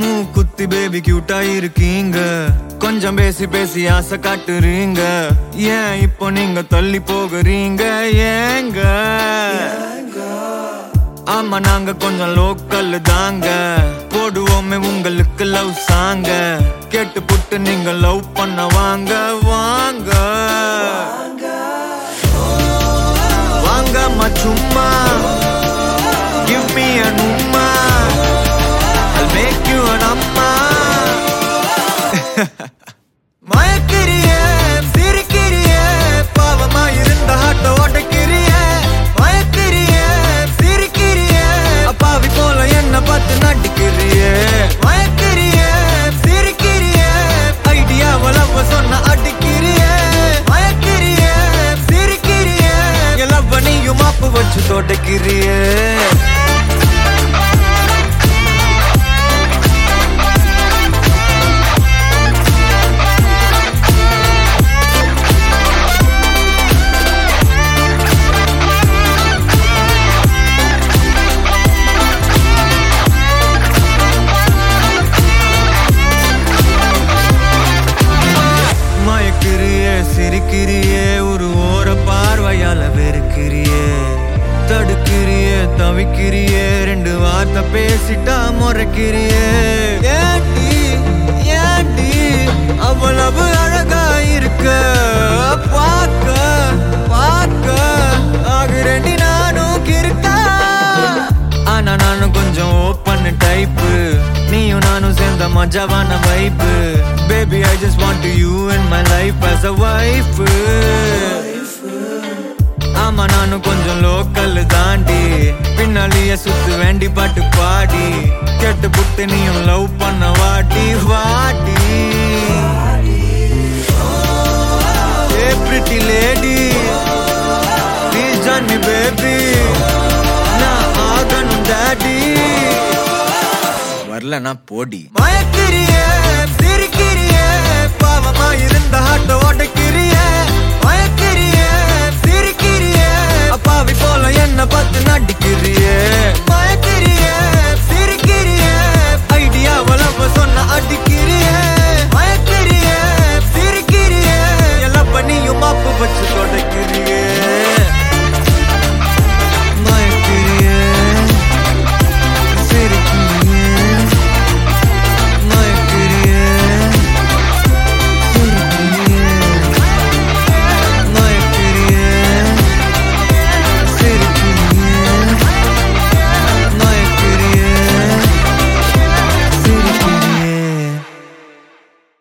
மூக்குத்தி பேபி கியூட்டா இருக்கீங்க கொஞ்சம் பேசி பேசி ஆசை காட்டுறீங்க. ஏன் இப்போ நீங்க தள்ளி போகிறீங்க? ஏங்க? ஆமா நாங்க கொஞ்சம் லோக்கல் தாங்க. போடுவோமே உங்களுக்கு லவ் சாங்க கேட்டு புட்டு நீங்க லவ் பண்ண வாங்க வாங்க. வாங்க சும்மா. நீயும் மாப்பு வச்சு தொடக்கிறியே மயக்கிறியே தவிக்கிறியே ரெண்டு வார்த்தை பேசிட்டா முறைக்கிறியே. ஏண்டி ஏண்டி அவ்வளவு அழகா இருக்க? பார்க்க பார்க்க ஆகுறேண்டி நானும் கிருக்க ஆனா நானும் கொஞ்சம் ஓப்பன் டைப்பு நீயும் நானும் சேர்ந்த மஜாவான வைப்பு baby I just want you in my life as a wife நானும் கொஞ்சம் லோக்கல் தாண்டி. பின்னாலேயே சுத்து வேண்டி பாட்டு பாடி. கெட்டு புட்டு நீயும் லவ் பண்ண வாட்டி வாட்டி a pretty lady please join me baby நான் ஆகணும் டாடி வரலனா போடி. மயக்கிறியே சிரிக்கிறியே பாவமா இருந்த ஹாட்ட உடைக்கிறியே